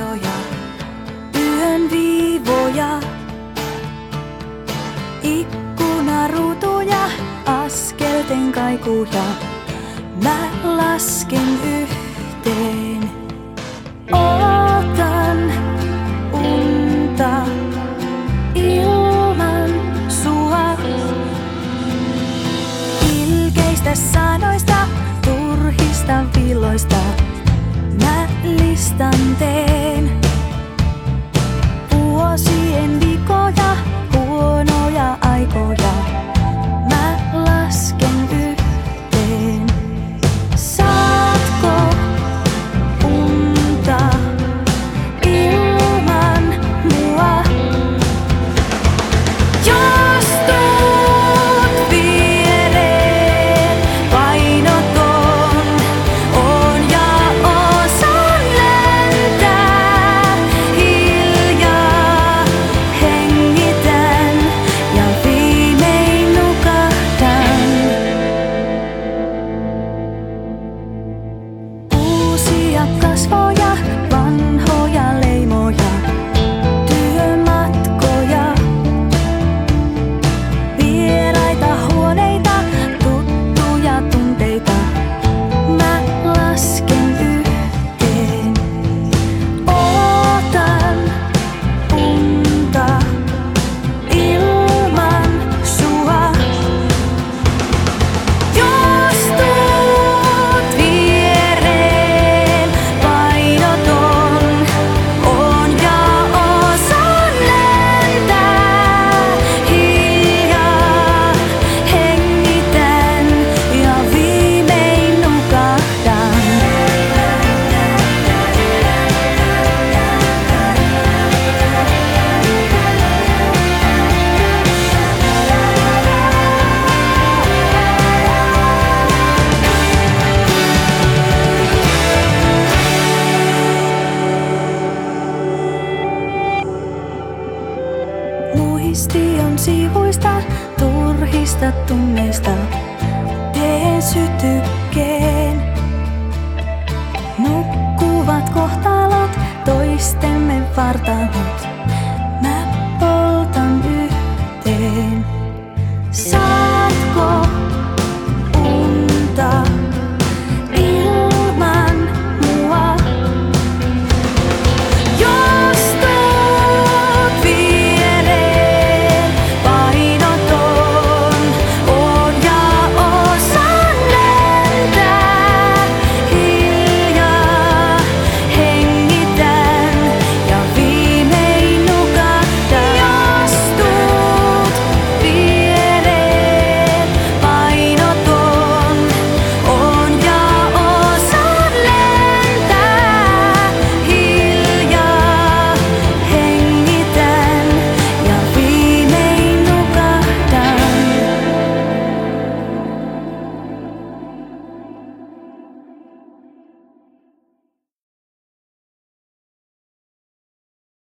rajoja, yön viivoja. Ikkunarutuja, askelten kaikuja, mä lasken yhteen. Ootan unta ilman sua. Ilkeistä sanoista, turhista villoista. instante. muisti on sivuista, turhista tunneista. Teen sytykkeen. Nukkuvat kohtalot toistemme vartaan.